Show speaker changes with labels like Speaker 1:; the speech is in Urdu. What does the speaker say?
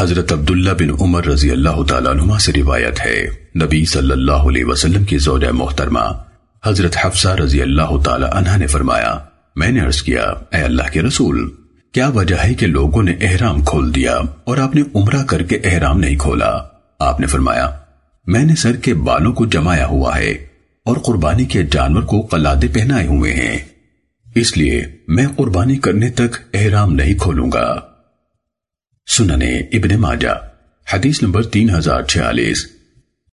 Speaker 1: حضرت عبداللہ بن عمر رضی اللہ تعالیٰ عنہ سے روایت ہے۔ نبی صلی اللہ علیہ وسلم کی زوجہ محترمہ حضرت حفصہ رضی اللہ تعالیٰ عنہ نے فرمایا، میں نے عرض کیا، اے اللہ کے رسول، کیا وجہ ہے کہ لوگوں نے احرام کھول دیا اور آپ نے عمرہ کر کے احرام نہیں کھولا؟ آپ نے فرمایا، میں نے سر کے بالوں کو جمایا ہوا ہے اور قربانی کے جانور کو قلادے پہنائے ہوئے ہیں۔ اس لیے میں قربانی کرنے تک احرام نہیں کھولوں گا۔ سننے ابن ماجہ حدیث نمبر تین ہزار چھیالیس۔